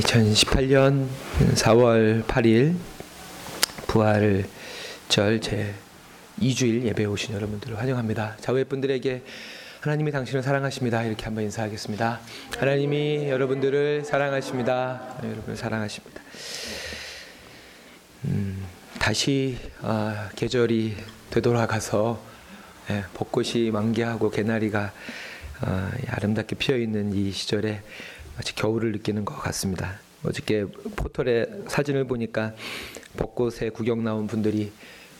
2018년 4월 8일 부활절 제 2주일 예배에 오신 여러분들을 환영합니다. 자외 분들에게 하나님이 당신을 사랑하십니다. 이렇게 한번 인사하겠습니다. 하나님이 여러분들을 사랑하십니다. 여러분을 사랑하십니다. 음, 다시 아, 계절이 되돌아가서 예, 벚꽃이 만개하고 개나리가 아, 아름답게 피어 있는 이 시절에 마치 겨울을 느끼는 것 같습니다. 어저께 포털에 사진을 보니까 벚꽃에 구경 나온 분들이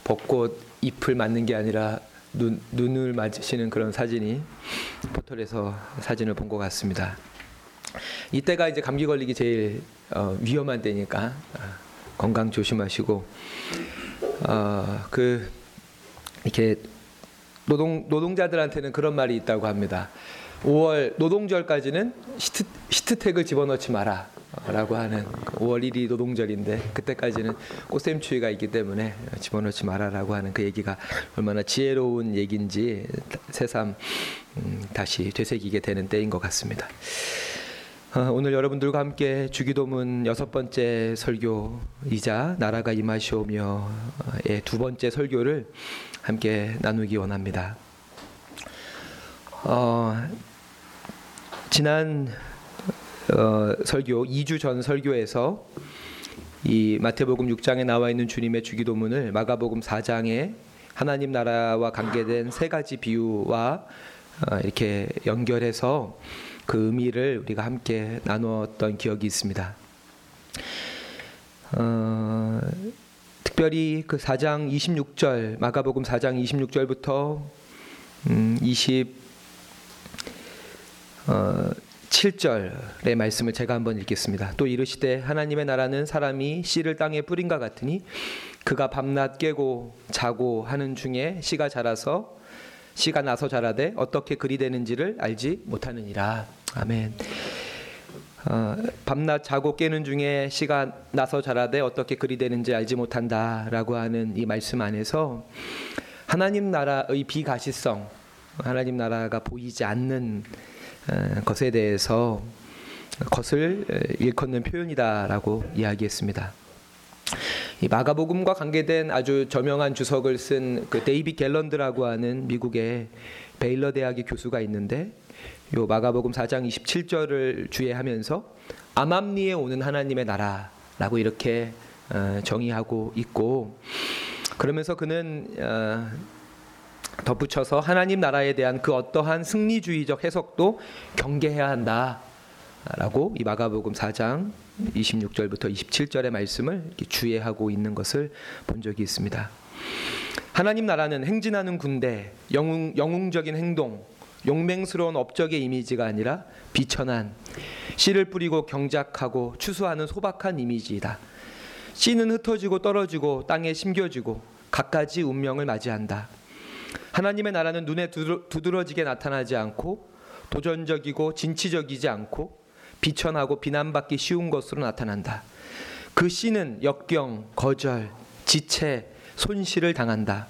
벚꽃 잎을 맞는 게 아니라 눈, 눈을 맞으시는 그런 사진이 포털에서 사진을 본 것 같습니다. 이때가 이제 감기 걸리기 제일 어, 위험한 때니까 어, 건강 조심하시고 어, 그 이렇게 노동 노동자들한테는 그런 말이 있다고 합니다. 5월 노동절까지는 시트, 시트텍을 집어넣지 마라. 라고 하는 5월 1일이 노동절인데 그때까지는 꽃샘추위가 있기 때문에 집어넣지 마라라고 하는 그 얘기가 얼마나 지혜로운 얘기인지 새삼 음, 다시 되새기게 되는 때인 것 같습니다. 어, 오늘 여러분들과 함께 주기도문 여섯 번째 설교이자 나라가 임하시오며의 두 번째 설교를 함께 나누기 원합니다. 어, 지난 어, 설교 2주 전 설교에서 이 마태복음 6장에 나와 있는 주님의 주기도문을 마가복음 4장에 하나님 나라와 관계된 세 가지 비유와 어, 이렇게 연결해서 그 의미를 우리가 함께 나누었던 기억이 있습니다. 어, 특별히 그 4장 26절 마가복음 4장 26절부터 음, 20 어, 7절의 말씀을 제가 한번 읽겠습니다. 또 이르시되 하나님의 나라는 사람이 씨를 땅에 뿌린과 같으니 그가 밤낮 깨고 자고 하는 중에 씨가 자라서 씨가 나서 자라되 어떻게 그리 되는지를 알지 못하느니라. 아멘. 어, 밤낮 자고 깨는 중에 씨가 나서 자라되 어떻게 그리 되는지 알지 못한다라고 하는 이 말씀 안에서 하나님 나라의 비가시성, 하나님 나라가 보이지 않는 것에 대해서 것을 일컫는 표현이다라고 이야기했습니다. 이 마가복음과 관계된 아주 저명한 주석을 쓴 그 데이비 갤런드라고 하는 미국의 베일러 대학의 교수가 있는데 요 마가복음 4장 27절을 주의하면서 암암리에 오는 하나님의 나라라고 이렇게 어, 정의하고 있고 그러면서 그는 어, 덧붙여서 하나님 나라에 대한 그 어떠한 승리주의적 해석도 경계해야 한다라고 이 마가복음 4장 26절부터 27절의 말씀을 주의하고 있는 것을 본 적이 있습니다. 하나님 나라는 행진하는 군대, 영웅, 영웅적인 행동, 용맹스러운 업적의 이미지가 아니라 비천한 씨를 뿌리고 경작하고 추수하는 소박한 이미지이다. 씨는 흩어지고 떨어지고 땅에 심겨지고 갖가지 운명을 맞이한다. 하나님의 나라는 눈에 두드러지게 나타나지 않고 도전적이고 진취적이지 않고 비천하고 비난받기 쉬운 것으로 나타난다. 그 씨는 역경, 거절, 지체, 손실을 당한다.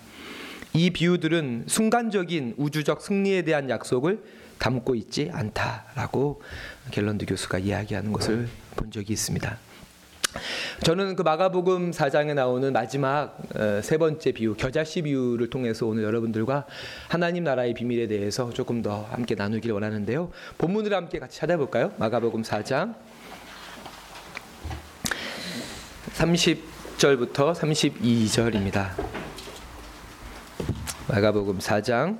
이 비유들은 순간적인 우주적 승리에 대한 약속을 담고 있지 않다라고 갤런드 교수가 이야기하는 것을 본 적이 있습니다. 저는 그 마가복음 4장에 나오는 마지막 어, 세 번째 비유, 겨자씨 비유를 통해서 오늘 여러분들과 하나님 나라의 비밀에 대해서 조금 더 함께 나누길 원하는데요. 본문을 함께 같이 찾아볼까요? 마가복음 4장 30절부터 32절입니다. 마가복음 4장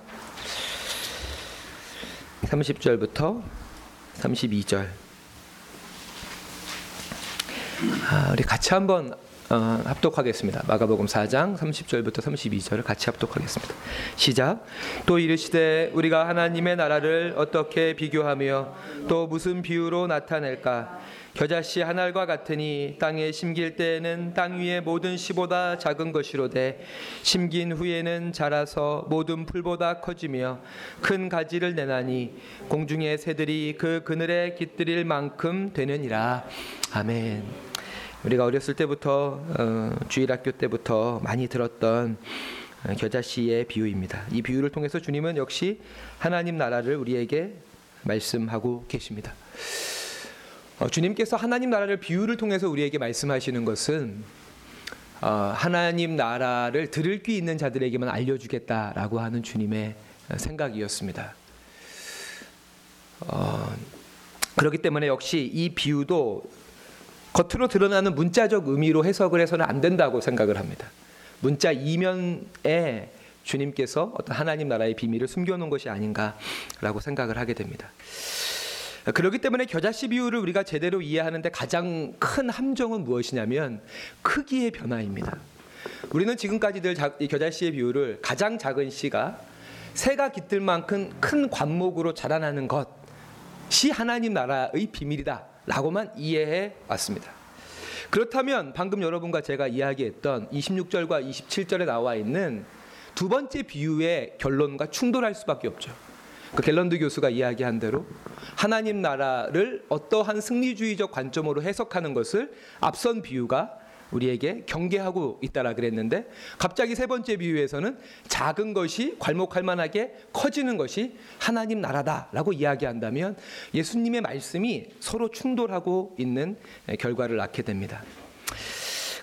30절부터 32절. 아, 우리 같이 한번 어, 합독하겠습니다. 마가복음 4장 30절부터 32절을 같이 합독하겠습니다. 시작. 또 이르시되 우리가 하나님의 나라를 어떻게 비교하며 또 무슨 비유로 나타낼까? 겨자씨 한 알과 같으니 땅에 심길 때에는 땅 위의 모든 씨보다 작은 것이로되 심긴 후에는 자라서 모든 풀보다 커지며 큰 가지를 내나니 공중의 새들이 그 그늘에 깃들일 만큼 되느니라. 아멘. 우리가 어렸을 때부터 어, 주일학교 때부터 많이 들었던 어, 겨자씨의 비유입니다. 이 비유를 통해서 주님은 역시 하나님 나라를 우리에게 말씀하고 계십니다. 어, 주님께서 하나님 나라를 비유를 통해서 우리에게 말씀하시는 것은 어, 하나님 나라를 들을 귀 있는 자들에게만 알려주겠다라고 하는 주님의 생각이었습니다. 어, 그렇기 때문에 역시 이 비유도 겉으로 드러나는 문자적 의미로 해석을 해서는 안 된다고 생각을 합니다. 문자 이면에 주님께서 어떤 하나님 나라의 비밀을 숨겨놓은 것이 아닌가라고 생각을 하게 됩니다. 그렇기 때문에 겨자씨 비유를 우리가 제대로 이해하는데 가장 큰 함정은 무엇이냐면 크기의 변화입니다. 우리는 지금까지들 겨자씨의 비유를 가장 작은 씨가 새가 깃들 만큼 큰 관목으로 자라나는 것이 하나님 나라의 비밀이다 라고만 이해해 왔습니다. 그렇다면 방금 여러분과 제가 이야기했던 26절과 27절에 나와 있는 두 번째 비유의 결론과 충돌할 수밖에 없죠. 그 갤런드 교수가 이야기한 대로 하나님 나라를 어떠한 승리주의적 관점으로 해석하는 것을 앞선 비유가 우리에게 경계하고 있다라 그랬는데 갑자기 세 번째 비유에서는 작은 것이 괄목할 만하게 커지는 것이 하나님 나라다라고 이야기한다면 예수님의 말씀이 서로 충돌하고 있는 결과를 낳게 됩니다.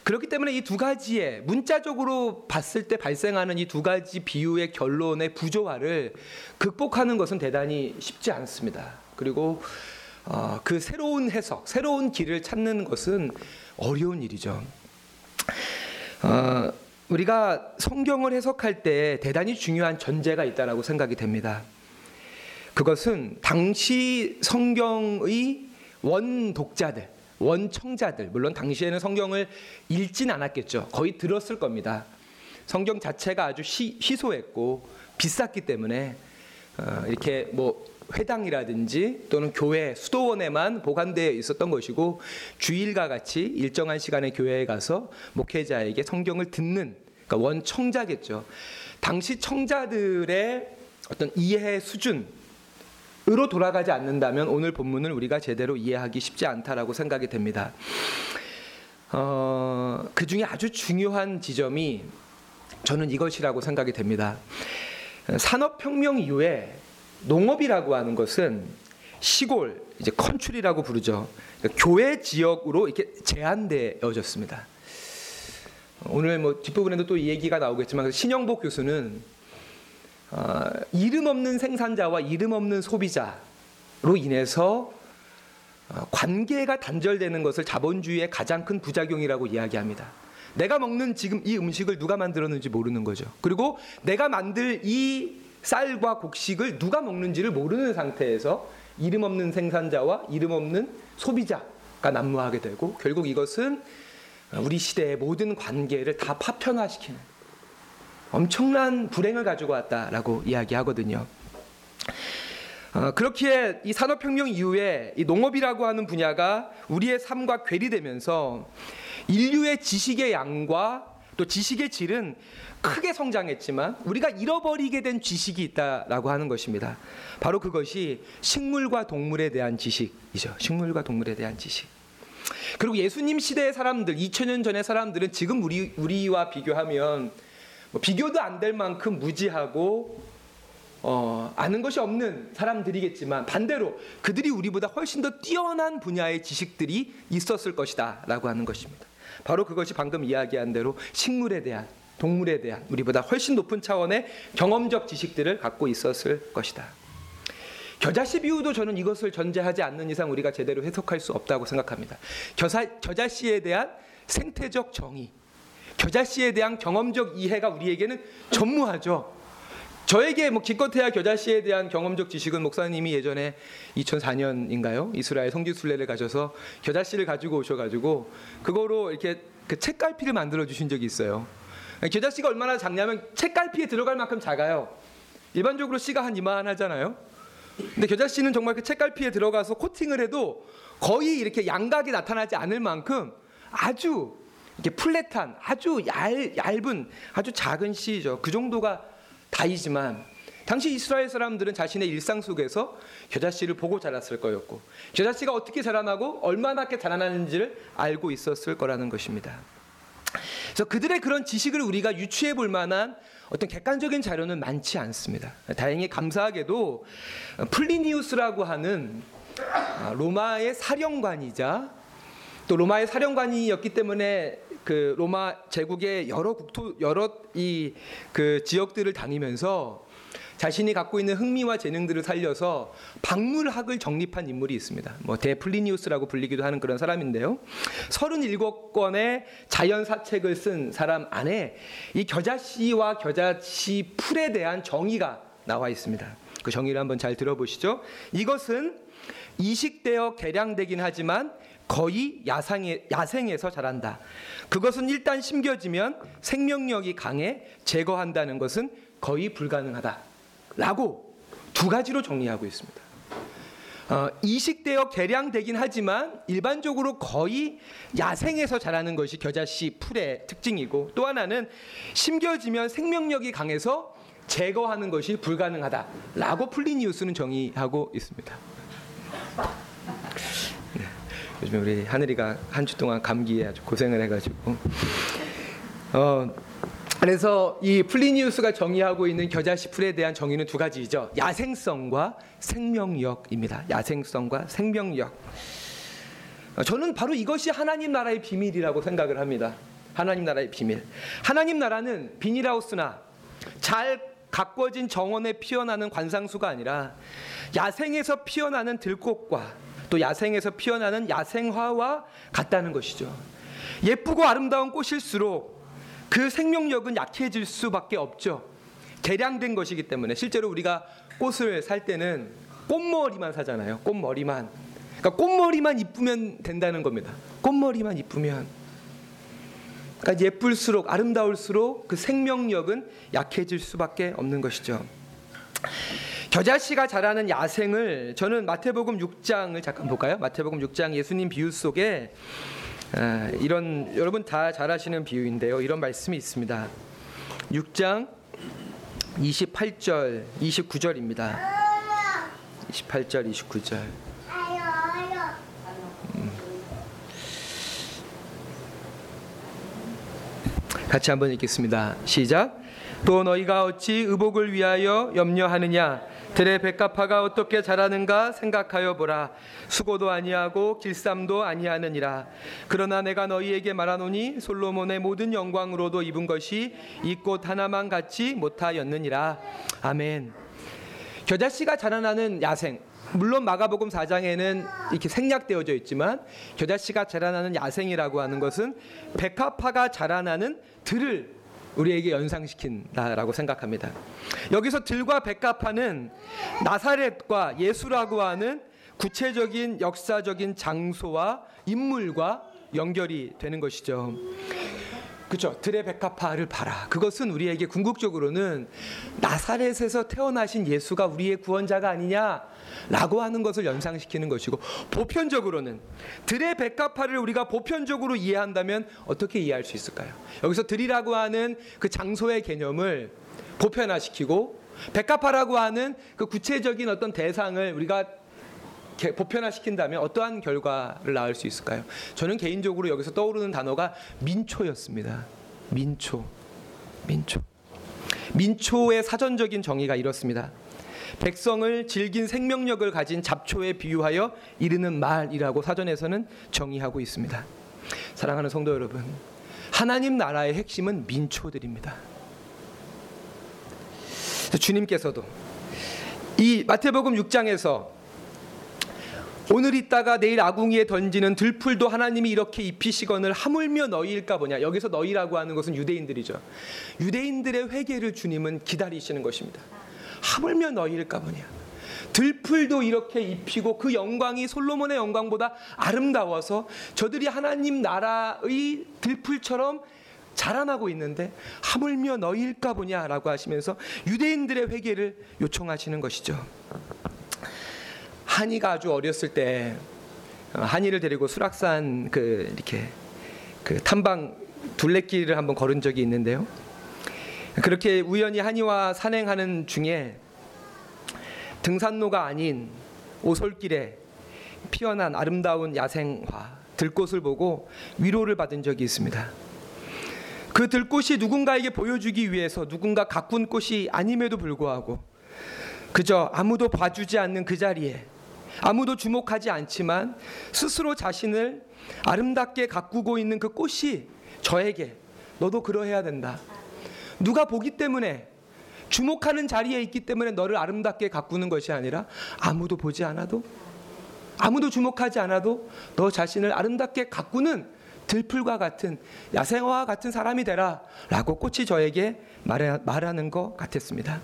그렇기 때문에 이 두 가지의 문자적으로 봤을 때 발생하는 이 두 가지 비유의 결론의 부조화를 극복하는 것은 대단히 쉽지 않습니다. 그리고 어, 그 새로운 해석, 새로운 길을 찾는 것은 어려운 일이죠. 어, 우리가 성경을 해석할 때 대단히 중요한 전제가 있다라고 생각이 됩니다. 그것은 당시 성경의 원 독자들, 원청자들 물론 당시에는 성경을 읽진 않았겠죠. 거의 들었을 겁니다. 성경 자체가 아주 시, 희소했고 비쌌기 때문에 어, 이렇게 뭐 회당이라든지 또는 교회 수도원에만 보관되어 있었던 것이고 주일과 같이 일정한 시간에 교회에 가서 목회자에게 성경을 듣는 그러니까 원 청자겠죠. 당시 청자들의 어떤 이해 수준 으로 돌아가지 않는다면 오늘 본문을 우리가 제대로 이해하기 쉽지 않다라고 생각이 됩니다. 어, 그 중에 아주 중요한 지점이 저는 이것이라고 생각이 됩니다. 산업혁명 이후에 농업이라고 하는 것은 시골 이제 컨츄리라고 부르죠. 그러니까 교회 지역으로 이렇게 제한되어졌습니다. 오늘 뭐 뒷부분에도 또 이 얘기가 나오겠지만 신영복 교수는 어, 이름 없는 생산자와 이름 없는 소비자로 인해서 어, 관계가 단절되는 것을 자본주의의 가장 큰 부작용이라고 이야기합니다. 내가 먹는 지금 이 음식을 누가 만들었는지 모르는 거죠. 그리고 내가 만들 이 쌀과 곡식을 누가 먹는지를 모르는 상태에서 이름 없는 생산자와 이름 없는 소비자가 난무하게 되고 결국 이것은 우리 시대의 모든 관계를 다 파편화시키는 엄청난 불행을 가지고 왔다라고 이야기하거든요. 어, 그렇기에 이 산업혁명 이후에 이 농업이라고 하는 분야가 우리의 삶과 괴리되면서 인류의 지식의 양과 또 지식의 질은 크게 성장했지만 우리가 잃어버리게 된 지식이 있다라고 하는 것입니다. 바로 그것이 식물과 동물에 대한 지식이죠. 식물과 동물에 대한 지식. 그리고 예수님 시대의 사람들, 2000년 전의 사람들은 지금 우리 우리와 비교하면 뭐 비교도 안 될 만큼 무지하고 어, 아는 것이 없는 사람들이겠지만 반대로 그들이 우리보다 훨씬 더 뛰어난 분야의 지식들이 있었을 것이다라고 하는 것입니다. 바로 그것이 방금 이야기한 대로 식물에 대한 동물에 대한 우리보다 훨씬 높은 차원의 경험적 지식들을 갖고 있었을 것이다. 겨자씨 비유도 저는 이것을 전제하지 않는 이상 우리가 제대로 해석할 수 없다고 생각합니다. 겨자, 겨자씨에 대한 생태적 정의, 겨자씨에 대한 경험적 이해가 우리에게는 전무하죠. 저에게 뭐 기껏해야 겨자씨에 대한 경험적 지식은 목사님이 예전에 2004년인가요? 이스라엘 성지 순례를 가셔서 겨자씨를 가지고 오셔가지고 그거로 이렇게 그 책갈피를 만들어 주신 적이 있어요. 겨자씨가 얼마나 작냐면 책갈피에 들어갈 만큼 작아요. 일반적으로 씨가 한 이만하잖아요. 근데 겨자씨는 정말 그 책갈피에 들어가서 코팅을 해도 거의 이렇게 양각이 나타나지 않을 만큼 아주 이게 플랫한 아주 얇, 얇은 아주 작은 씨죠. 그 정도가 다이지만 당시 이스라엘 사람들은 자신의 일상 속에서 겨자씨를 보고 자랐을 거였고 겨자씨가 어떻게 자라나고 얼마나 자라나는지를 알고 있었을 거라는 것입니다. 그래서 그들의 그런 지식을 우리가 유추해 볼 만한 어떤 객관적인 자료는 많지 않습니다. 다행히 감사하게도 플리니우스라고 하는 아, 로마의 사령관이자 또 로마의 사령관이었기 때문에 그 로마 제국의 여러 국토 여러 이 그 지역들을 다니면서 자신이 갖고 있는 흥미와 재능들을 살려서 박물학을 정립한 인물이 있습니다. 뭐 데플리니우스라고 불리기도 하는 그런 사람인데요. 37권의 자연 사책을 쓴 사람 안에 이 겨자씨와 겨자씨 풀에 대한 정의가 나와 있습니다. 그 정의를 한번 잘 들어보시죠. 이것은 이식되어 개량되긴 하지만 거의 야상에, 야생에서 자란다. 그것은 일단 심겨지면 생명력이 강해 제거한다는 것은 거의 불가능하다. 라고 두 가지로 정리하고 있습니다. 어, 이식되어 개량되긴 하지만 일반적으로 거의 야생에서 자라는 것이 겨자씨 풀의 특징이고 또 하나는 심겨지면 생명력이 강해서 제거하는 것이 불가능하다라고 플리니우스는 정의하고 있습니다. 네, 요즘 우리 하늘이가 한 주 동안 감기에 아주 고생을 해가지고 어, 그래서 이 플리니우스가 정의하고 있는 겨자씨 풀에 대한 정의는 두 가지죠. 야생성과 생명력입니다. 야생성과 생명력. 어, 저는 바로 이것이 하나님 나라의 비밀이라고 생각을 합니다. 하나님 나라의 비밀. 하나님 나라는 비닐하우스나 잘 가꿔진 정원에 피어나는 관상수가 아니라 야생에서 피어나는 들꽃과 또 야생에서 피어나는 야생화와 같다는 것이죠. 예쁘고 아름다운 꽃일수록 그 생명력은 약해질 수밖에 없죠. 개량된 것이기 때문에 실제로 우리가 꽃을 살 때는 꽃머리만 사잖아요. 꽃머리만. 그러니까 꽃머리만 이쁘면 된다는 겁니다. 꽃머리만 이쁘면. 그러니까 예쁠수록 아름다울수록 그 생명력은 약해질 수밖에 없는 것이죠. 겨자씨가 자라는 야생을 저는 마태복음 6장을 잠깐 볼까요? 마태복음 6장 예수님 비유 속에 아, 이런 여러분 다 잘 아시는 비유인데요. 이런 말씀이 있습니다. 6장 28절 29절입니다. 28절 29절. 음. 같이 한번 읽겠습니다. 시작. 또 너희가 어찌 의복을 위하여 염려하느냐? 들의 백합화가 어떻게 자라는가 생각하여 보라. 수고도 아니하고 길쌈도 아니하느니라. 그러나 내가 너희에게 말하노니 솔로몬의 모든 영광으로도 입은 것이 이 꽃 하나만 같지 못하였느니라. 아멘. 겨자씨가 자라나는 야생. 물론 마가복음 4장에는 이렇게 생략되어져 있지만 겨자씨가 자라나는 야생이라고 하는 것은 백합화가 자라나는 들을 우리에게 연상시킨다라고 생각합니다. 여기서 들과 백합화는 나사렛과 예수라고 하는 구체적인 역사적인 장소와 인물과 연결이 되는 것이죠. 그렇죠. 백합화를 봐라. 그것은 우리에게 궁극적으로는 나사렛에서 태어나신 예수가 우리의 구원자가 아니냐라고 하는 것을 연상시키는 것이고 보편적으로는 백합화를 우리가 보편적으로 이해한다면 어떻게 이해할 수 있을까요? 여기서 들이라고 하는 그 장소의 개념을 보편화시키고 백합화라고 하는 그 구체적인 어떤 대상을 우리가 보편화시킨다면 어떠한 결과를 낳을 수 있을까요? 저는 개인적으로 여기서 떠오르는 단어가 민초였습니다. 민초. 민초. 민초의 사전적인 정의가 이렇습니다. 백성을 질긴 생명력을 가진 잡초에 비유하여 이르는 말이라고 사전에서는 정의하고 있습니다. 사랑하는 성도 여러분, 하나님 나라의 핵심은 민초들입니다. 주님께서도 이 마태복음 6장에서 오늘 있다가 내일 아궁이에 던지는 들풀도 하나님이 이렇게 입히시거늘 하물며 너희일까 보냐. 여기서 너희라고 하는 것은 유대인들이죠. 유대인들의 회개를 주님은 기다리시는 것입니다. 하물며 너희일까 보냐. 들풀도 이렇게 입히고 그 영광이 솔로몬의 영광보다 아름다워서 저들이 하나님 나라의 들풀처럼 자라나고 있는데 하물며 너희일까 보냐라고 하시면서 유대인들의 회개를 요청하시는 것이죠. 한이가 아주 어렸을 때 어, 한이를 데리고 수락산 그 이렇게 그 탐방 둘레길을 한번 걸은 적이 있는데요. 그렇게 우연히 한이와 산행하는 중에 등산로가 아닌 오솔길에 피어난 아름다운 야생화 들꽃을 보고 위로를 받은 적이 있습니다. 그 들꽃이 누군가에게 보여주기 위해서 누군가 가꾼 꽃이 아님에도 불구하고 그저 아무도 봐주지 않는 그 자리에 아무도 주목하지 않지만 스스로 자신을 아름답게 가꾸고 있는 그 꽃이 저에게 너도 그러해야 된다. 누가 보기 때문에 주목하는 자리에 있기 때문에 너를 아름답게 가꾸는 것이 아니라 아무도 보지 않아도 아무도 주목하지 않아도 너 자신을 아름답게 가꾸는 들풀과 같은 야생화와 같은 사람이 되라라고 꽃이 저에게 말하는 것 같았습니다.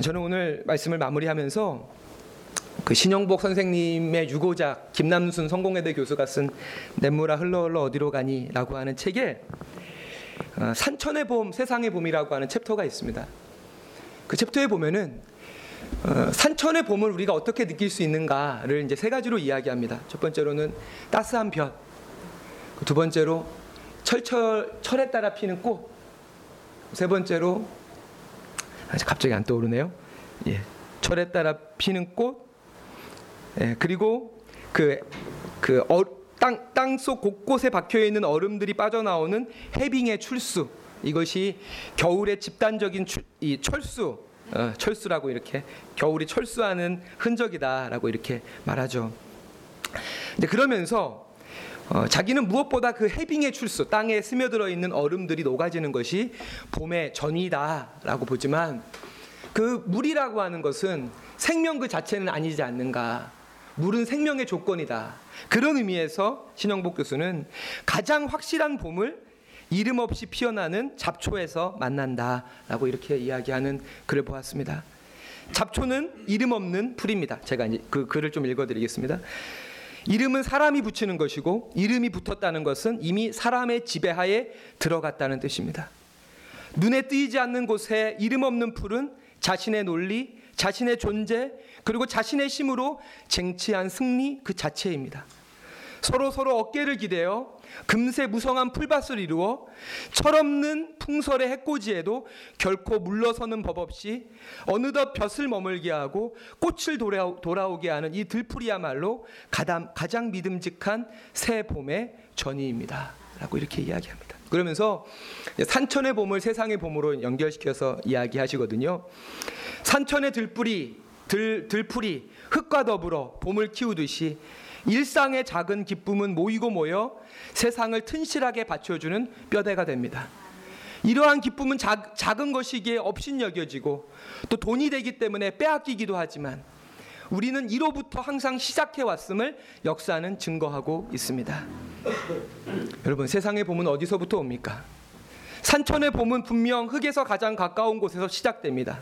저는 오늘 말씀을 마무리하면서 그 신영복 선생님의 유고작 김남순 성공회대 교수가 쓴 냇물아 흘러 흘러 어디로 가니라고 하는 책에 어, 산천의 봄, 세상의 봄이라고 하는 챕터가 있습니다. 그 챕터에 보면은 어, 산천의 봄을 우리가 어떻게 느낄 수 있는가를 이제 세 가지로 이야기합니다. 첫 번째로는 따스한 볕, 두 번째로 철철 철에 따라 피는 꽃, 세 번째로 아, 갑자기 안 떠오르네요. 예, 철에 따라 피는 꽃, 예, 그리고 그 그땅 땅속 곳곳에 박혀 있는 얼음들이 빠져나오는 해빙의 출수 이것이 겨울의 집단적인 출, 이 철수 어, 철수라고 이렇게 겨울이 철수하는 흔적이다라고 이렇게 말하죠. 근데 그러면서 어, 자기는 무엇보다 그 해빙의 출수 땅에 스며들어 있는 얼음들이 녹아지는 것이 봄의 전이다라고 보지만 그 물이라고 하는 것은 생명 그 자체는 아니지 않는가. 물은 생명의 조건이다. 그런 의미에서 신영복 교수는 가장 확실한 봄을 이름 없이 피어나는 잡초에서 만난다라고 이렇게 이야기하는 글을 보았습니다. 잡초는 이름 없는 풀입니다. 제가 그 글을 좀 읽어드리겠습니다. 이름은 사람이 붙이는 것이고 이름이 붙었다는 것은 이미 사람의 지배하에 들어갔다는 뜻입니다. 눈에 띄지 않는 곳에 이름 없는 풀은 자신의 논리, 자신의 존재, 그리고 자신의 힘으로 쟁취한 승리 그 자체입니다. 서로 서로 어깨를 기대어 금세 무성한 풀밭을 이루어 철없는 풍설의 해코지에도 결코 물러서는 법 없이 어느덧 벼슬 머물게 하고 꽃을 돌아오, 게 하는 이 들풀이야말로 가장, 가장 믿음직한 새 봄의 전이입니다. 라고 이렇게 이야기합니다. 그러면서 산천의 봄을 세상의 봄으로 연결시켜서 이야기하시거든요. 산천의 들뿌리, 들, 들풀이 흙과 더불어 봄을 키우듯이 일상의 작은 기쁨은 모이고 모여 세상을 튼실하게 받쳐주는 뼈대가 됩니다. 이러한 기쁨은 작, 작은 것이기에 없인 여겨지고 또 돈이 되기 때문에 빼앗기기도 하지만 우리는 이로부터 항상 시작해 왔음을 역사는 증거하고 있습니다. 여러분 세상의 봄은 어디서부터 옵니까? 산천의 봄은 분명 흙에서 가장 가까운 곳에서 시작됩니다.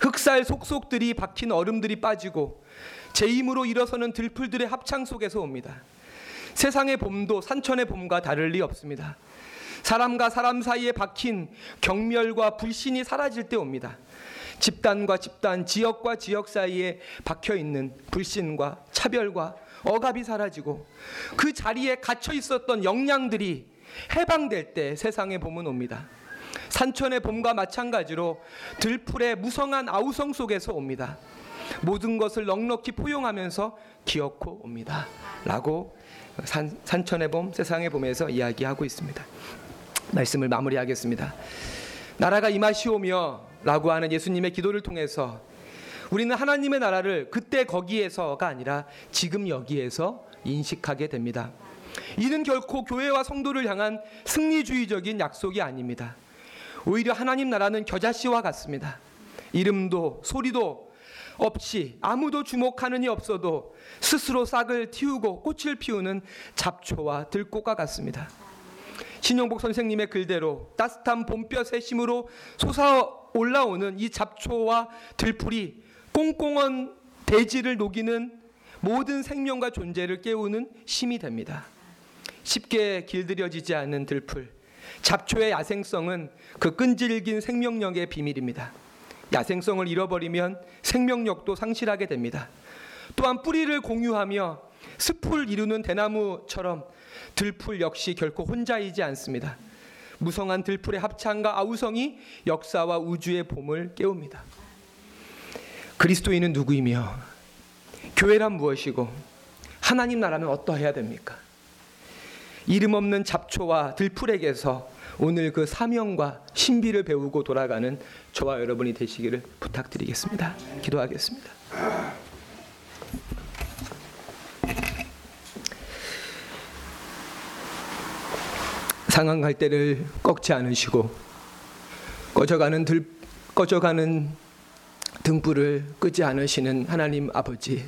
흑살 속속들이 박힌 얼음들이 빠지고 제 힘으로 일어서는 들풀들의 합창 속에서 옵니다. 세상의 봄도 산천의 봄과 다를 리 없습니다. 사람과 사람 사이에 박힌 경멸과 불신이 사라질 때 옵니다. 집단과 집단, 지역과 지역 사이에 박혀 있는 불신과 차별과 억압이 사라지고 그 자리에 갇혀 있었던 역량들이 해방될 때 세상의 봄은 옵니다. 산천의 봄과 마찬가지로 들풀의 무성한 아우성 속에서 옵니다. 모든 것을 넉넉히 포용하면서 기어코 옵니다. 라고 산, 산천의 봄, 세상의 봄에서 이야기하고 있습니다. 말씀을 마무리하겠습니다. 나라가 임하시오며 라고 하는 예수님의 기도를 통해서 우리는 하나님의 나라를 그때 거기에서가 아니라 지금 여기에서 인식하게 됩니다. 이는 결코 교회와 성도를 향한 승리주의적인 약속이 아닙니다. 오히려 하나님 나라는 겨자씨와 같습니다. 이름도 소리도 없이 아무도 주목하는 이 없어도 스스로 싹을 틔우고 꽃을 피우는 잡초와 들꽃과 같습니다. 신용복 선생님의 글대로 따뜻한 봄볕의 힘으로 솟아 올라오는 이 잡초와 들풀이 꽁꽁한 대지를 녹이는 모든 생명과 존재를 깨우는 힘이 됩니다. 쉽게 길들여지지 않는 들풀, 잡초의 야생성은 그 끈질긴 생명력의 비밀입니다. 야생성을 잃어버리면 생명력도 상실하게 됩니다. 또한 뿌리를 공유하며 숲을 이루는 대나무처럼 들풀 역시 결코 혼자이지 않습니다. 무성한 들풀의 합창과 아우성이 역사와 우주의 봄을 깨웁니다. 그리스도인은 누구이며 교회란 무엇이고 하나님 나라는 어떠해야 됩니까? 이름 없는 잡초와 들풀에게서 오늘 그 사명과 신비를 배우고 돌아가는 저와 여러분이 되시기를 부탁드리겠습니다. 기도하겠습니다. 상한 갈대를 꺾지 않으시고 꺼져가는 들 꺼져가는 등불을 끄지 않으시는 하나님 아버지.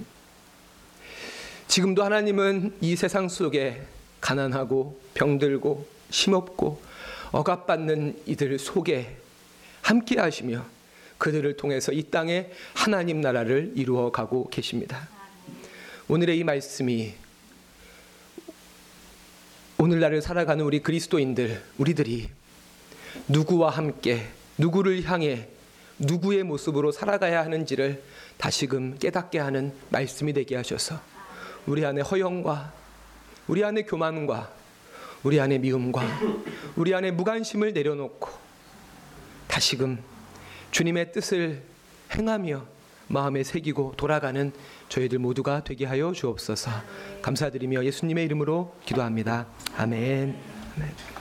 지금도 하나님은 이 세상 속에 가난하고 병들고 힘없고 억압받는 이들 속에 함께 하시며 그들을 통해서 이 땅에 하나님 나라를 이루어 가고 계십니다. 오늘의 이 말씀이 오늘날을 살아가는 우리 그리스도인들, 우리들이 누구와 함께, 누구를 향해, 누구의 모습으로 살아가야 하는지를 다시금 깨닫게 하는 말씀이 되게 하셔서 우리 안에 허영과 우리 안에 교만과 우리 안에 미움과 우리 안에 무관심을 내려놓고 다시금 주님의 뜻을 행하며 마음에 새기고 돌아가는 저희들 모두가 되게 하여 주옵소서. 감사드리며 예수님의 이름으로 기도합니다. 아멘. 아멘.